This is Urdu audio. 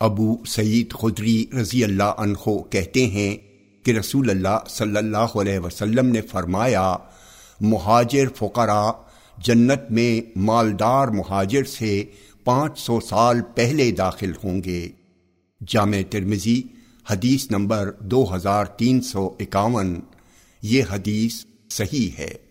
ابو سعید خدری رضی اللہ عنہ کہتے ہیں کہ رسول اللہ صلی اللہ علیہ وسلم نے فرمایا، مہاجر فقرا جنت میں مالدار مہاجر سے پانچ سو سال پہلے داخل ہوں گے۔ جامع ترمزی حدیث نمبر دو ہزار تین سو اکاون۔ یہ حدیث صحیح ہے۔